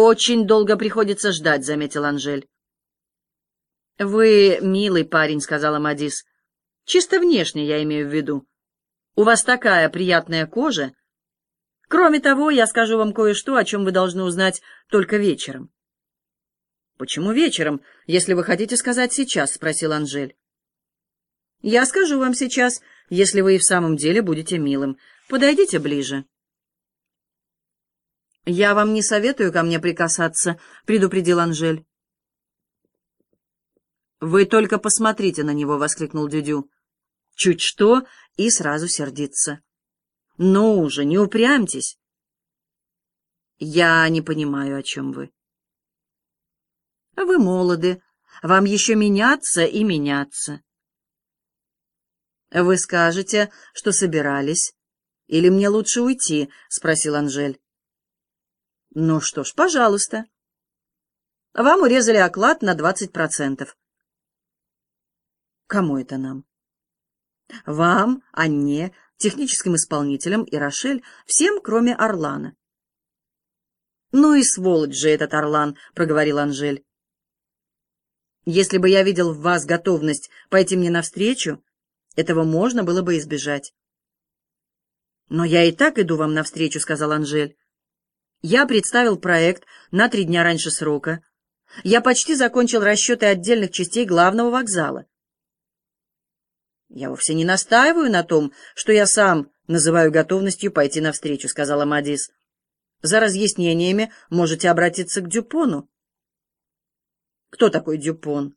«Очень долго приходится ждать», — заметил Анжель. «Вы милый парень», — сказала Мадис. «Чисто внешне я имею в виду. У вас такая приятная кожа. Кроме того, я скажу вам кое-что, о чем вы должны узнать только вечером». «Почему вечером, если вы хотите сказать сейчас?» — спросил Анжель. «Я скажу вам сейчас, если вы и в самом деле будете милым. Подойдите ближе». «Я вам не советую ко мне прикасаться», — предупредил Анжель. «Вы только посмотрите на него!» — воскликнул Дюдю. «Чуть что, и сразу сердится. Ну уже, не упрямьтесь!» «Я не понимаю, о чем вы». «Вы молоды, вам еще меняться и меняться». «Вы скажете, что собирались, или мне лучше уйти?» — спросил Анжель. «Ну что ж, пожалуйста. Вам урезали оклад на двадцать процентов». Кому это нам? Вам, Анне, техническим исполнителям и Рошель, всем, кроме Орлана. «Ну и сволочь же этот Орлан», — проговорил Анжель. «Если бы я видел в вас готовность пойти мне навстречу, этого можно было бы избежать». «Но я и так иду вам навстречу», — сказал Анжель. «Я представил проект на три дня раньше срока. Я почти закончил расчеты отдельных частей главного вокзала. «Я вовсе не настаиваю на том, что я сам называю готовностью пойти навстречу», — сказала Мадис. «За разъяснениями можете обратиться к Дюпону». «Кто такой Дюпон?»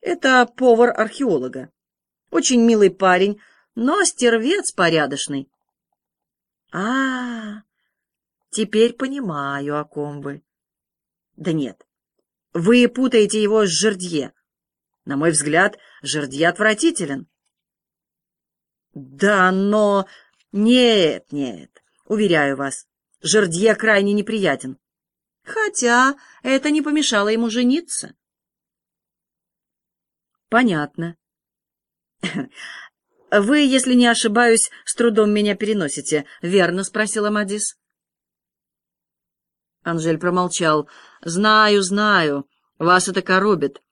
«Это повар археолога. Очень милый парень, но стервец порядочный». А, -а, а теперь понимаю, о ком вы». «Да нет, вы путаете его с Жердье». На мой взгляд, жердье отвратителен. Да, но... Нет, нет, уверяю вас, жердье крайне неприятен. Хотя это не помешало ему жениться. Понятно. Вы, если не ошибаюсь, с трудом меня переносите, верно? — спросила Мадис. Анжель промолчал. «Знаю, знаю, вас это коробит.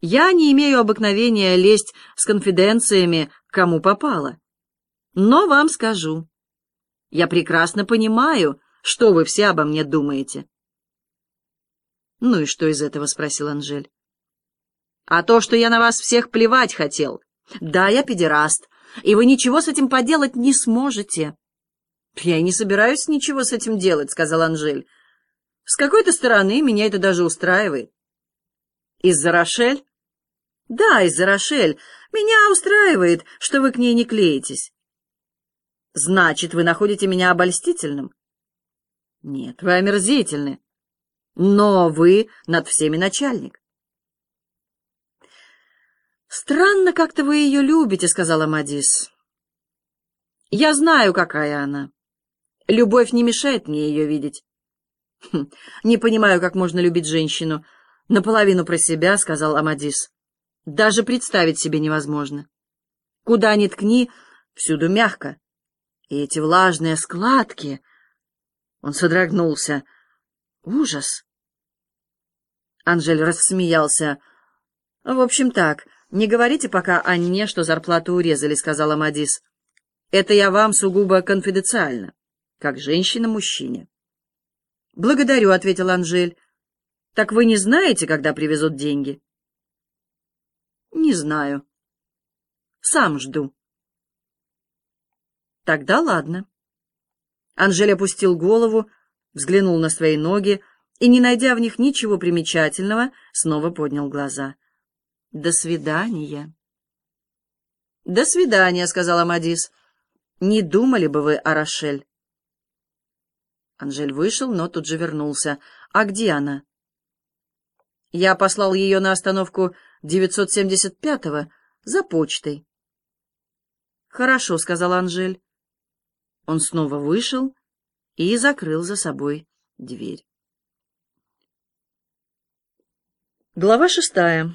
Я не имею обыкновения лезть с конфиденциями, кому попало. Но вам скажу. Я прекрасно понимаю, что вы все обо мне думаете. «Ну и что из этого?» — спросил Анжель. «А то, что я на вас всех плевать хотел. Да, я педераст, и вы ничего с этим поделать не сможете». «Я и не собираюсь ничего с этим делать», — сказал Анжель. «С какой-то стороны меня это даже устраивает». «Из-за Рошель?» Да, из-за Рошель. Меня устраивает, что вы к ней не клеитесь. Значит, вы находите меня обольстительным? Нет, вы омерзительны. Но вы над всеми начальник. «Странно, как-то вы ее любите», — сказала Мадис. «Я знаю, какая она. Любовь не мешает мне ее видеть». Хм, «Не понимаю, как можно любить женщину. Наполовину про себя», — сказал Амадис. Даже представить себе невозможно. Куда ни ткни, всюду мягко. И эти влажные складки... Он содрогнулся. Ужас! Анжель рассмеялся. «В общем так, не говорите пока Анне, что зарплату урезали», — сказала Мадис. «Это я вам сугубо конфиденциально, как женщина мужчине». «Благодарю», — ответил Анжель. «Так вы не знаете, когда привезут деньги?» Не знаю. Сам жду. Тогда ладно. Анжель опустил голову, взглянул на свои ноги и, не найдя в них ничего примечательного, снова поднял глаза. «До свидания». «До свидания», — сказала Мадис. «Не думали бы вы о Рошель?» Анжель вышел, но тут же вернулся. «А где она?» «Я послал ее на остановку 975-го за почтой. «Хорошо», — сказал Анжель. Он снова вышел и закрыл за собой дверь. Глава шестая.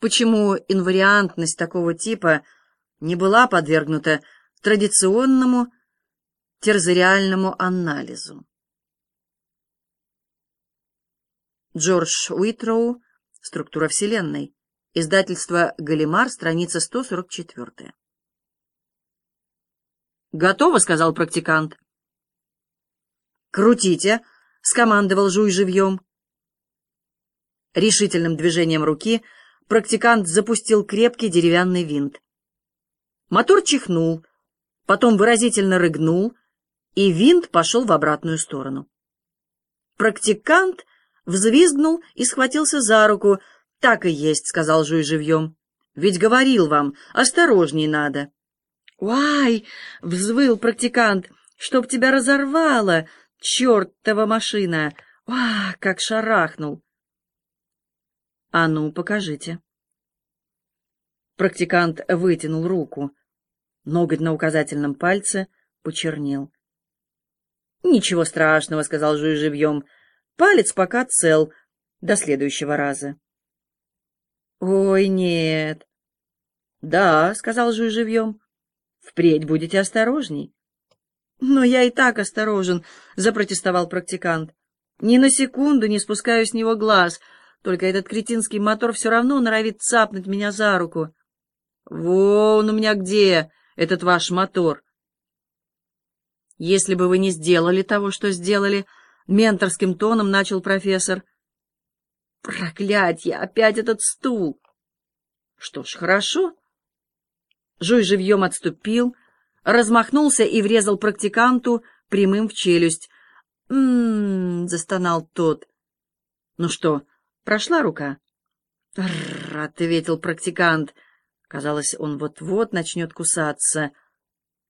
Почему инвариантность такого типа не была подвергнута традиционному терзариальному анализу. Джордж Уитроу «Структура Вселенной». Издательство «Галимар», страница 144. «Готово», — сказал практикант. «Крутите», — скомандовал Жуй живьем. Решительным движением руки практикант запустил крепкий деревянный винт. Мотор чихнул, потом выразительно рыгнул, и винт пошел в обратную сторону. Практикант взвизгнул и схватился за руку. «Так и есть», — сказал Жуй живьем. «Ведь говорил вам, осторожней надо». «Уай!» — взвыл практикант. «Чтоб тебя разорвало, чертова машина! Ах, как шарахнул!» «А ну, покажите». Практикант вытянул руку. Ноготь на указательном пальце почернел. «Ничего страшного», — сказал Жуй живьем. «Палец пока цел. До следующего раза». «Ой, нет». «Да», — сказал Жуй живьем. «Впредь будете осторожней». «Но я и так осторожен», — запротестовал практикант. «Ни на секунду не спускаю с него глаз, только этот кретинский мотор все равно норовит цапнуть меня за руку». «Вон у меня где этот ваш мотор?» «Если бы вы не сделали того, что сделали», — менторским тоном начал профессор. «Проклятье! Опять этот стул!» «Что ж, хорошо». Жуй живьем отступил, размахнулся и врезал практиканту прямым в челюсть. «М-м-м», застонал тот. «Ну что, прошла рука?» «Р-р-р», ответил практикант. Казалось, он вот-вот начнет кусаться.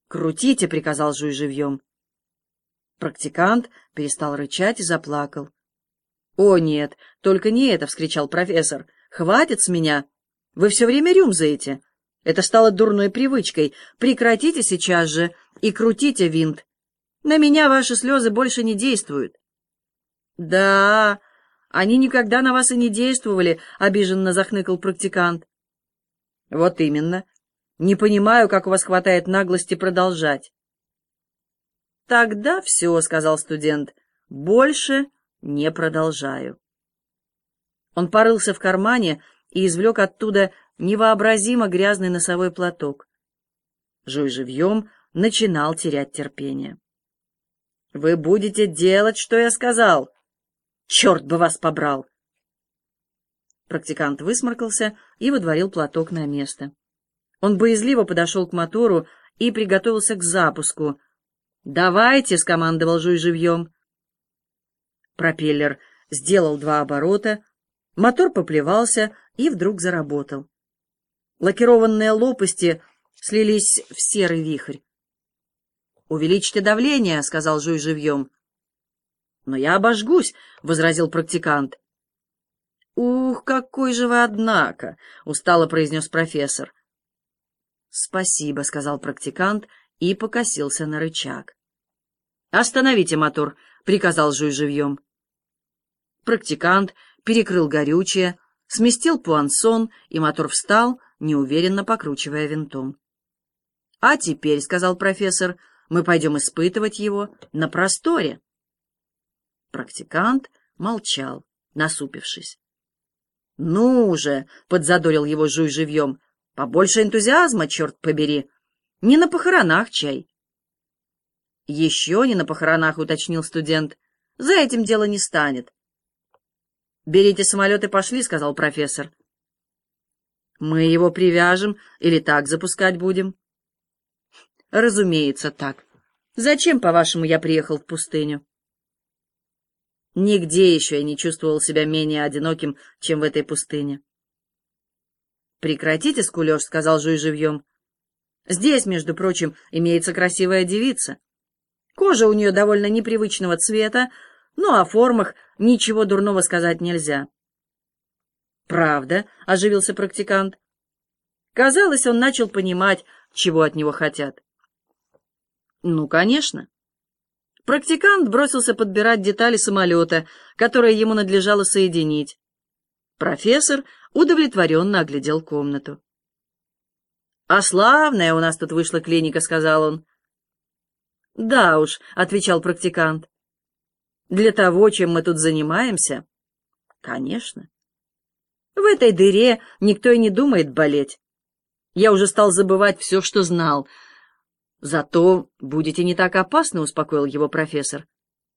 «Крутите!» — приказал Жуй живьем. Практикант перестал рычать и заплакал. «О, нет, только не это!» — вскричал профессор. «Хватит с меня! Вы все время рюмзаете. Это стало дурной привычкой. Прекратите сейчас же и крутите винт. На меня ваши слезы больше не действуют». «Да, они никогда на вас и не действовали», — обиженно захныкал практикант. «Вот именно. Не понимаю, как у вас хватает наглости продолжать. Тогда все, — сказал студент, — больше не продолжаю. Он порылся в кармане и извлек оттуда невообразимо грязный носовой платок. Жуй живьем начинал терять терпение. «Вы будете делать, что я сказал! Черт бы вас побрал!» Практикант высморкался и выдворил платок на место. Он боязливо подошел к мотору и приготовился к запуску. «Давайте!» — скомандовал Жуй живьем. Пропеллер сделал два оборота, мотор поплевался и вдруг заработал. Лакированные лопасти слились в серый вихрь. «Увеличьте давление», — сказал Жуй живьем. «Но я обожгусь», — возразил практикант. «Ух, какой же вы, однако!» — устало произнес профессор. «Спасибо», — сказал практикант и покосился на рычаг. «Остановите мотор», — приказал Жуй живьем. Практикант перекрыл горючее, сместил пуансон, и мотор встал, неуверенно покручивая винтом. «А теперь», — сказал профессор, — «мы пойдем испытывать его на просторе». Практикант молчал, насупившись. «Ну же!» — подзадорил его Жуй живьем. Побольше энтузиазма, черт побери. Не на похоронах чай. Еще не на похоронах, уточнил студент. За этим дело не станет. Берите самолет и пошли, сказал профессор. Мы его привяжем или так запускать будем? Разумеется, так. Зачем, по-вашему, я приехал в пустыню? Нигде еще я не чувствовал себя менее одиноким, чем в этой пустыне. «Прекратите скулеж», — сказал Жуй живьем. «Здесь, между прочим, имеется красивая девица. Кожа у нее довольно непривычного цвета, но о формах ничего дурного сказать нельзя». «Правда?» — оживился практикант. Казалось, он начал понимать, чего от него хотят. «Ну, конечно». Практикант бросился подбирать детали самолета, которые ему надлежало соединить. Профессор удовлетворенно оглядел комнату. «А славная у нас тут вышла клиника», — сказал он. Да уж, отвечал практикант. Для того, чем мы тут занимаемся? Конечно. В этой дыре никто и не думает болеть. Я уже стал забывать все, что знал. Зато будете не так опасны, успокоил его профессор.